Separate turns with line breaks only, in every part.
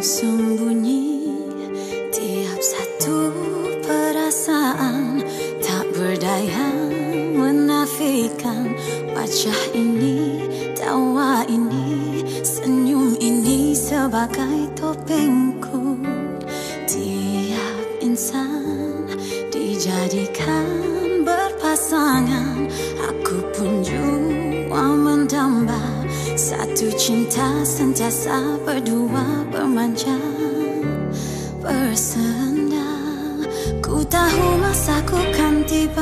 sembunyi tiap satu perasaan. Tak berdaya menafikan wajah ini tawa ini senyum ini sebagai topengku. Tiap insan dijadikan berpasangan satu cinta sentiasa berdua bermanja Bersenda. Ku tahu masaku kan tiba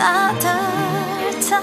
따뜻한